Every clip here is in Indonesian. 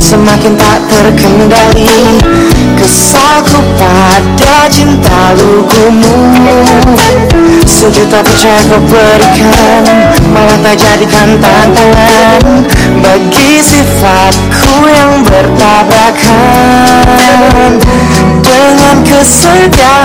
semakin tak terkendali. Kesalku pada cinta lugumu. Sejuta percaya kau berikan Malah tak jadikan tantangan Bagi sifatku yang bertabrakan. Dengan kesediaan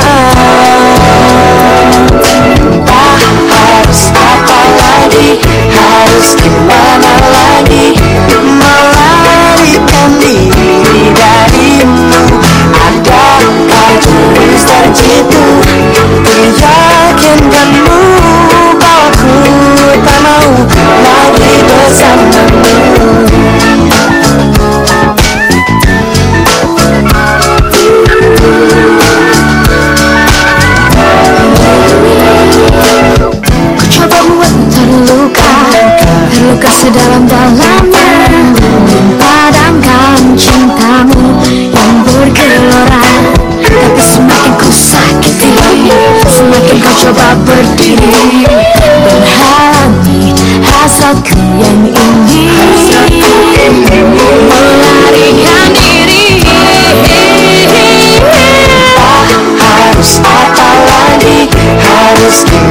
sedalam-dalamnya Padamkan cintamu Yang bergelora. Tapi semakin ku sakiti Semakin kau coba berdiri. Berhalangi hasratku yang ingin. Melarikan diri. Harus apa lagi Harus gimana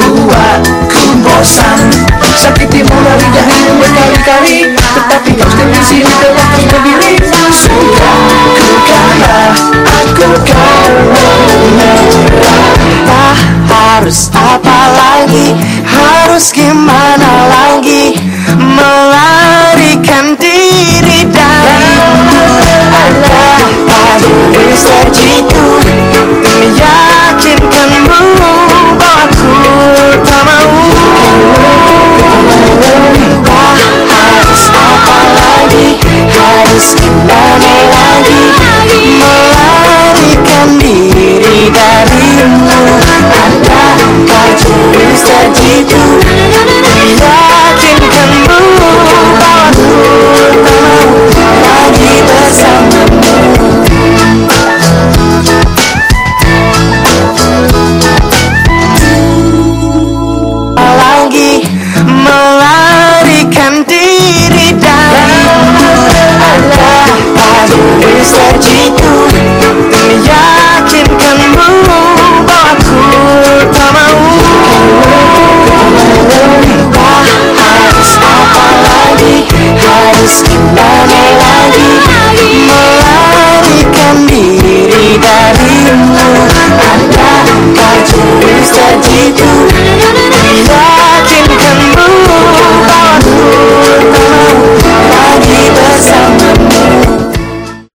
bosan Sakitimu dari dahimu berkali-kali Tetapi kau still di sini terus berdiri. Sudah ku kalah Aku kalah Tak harus apa lagi? Harus gimana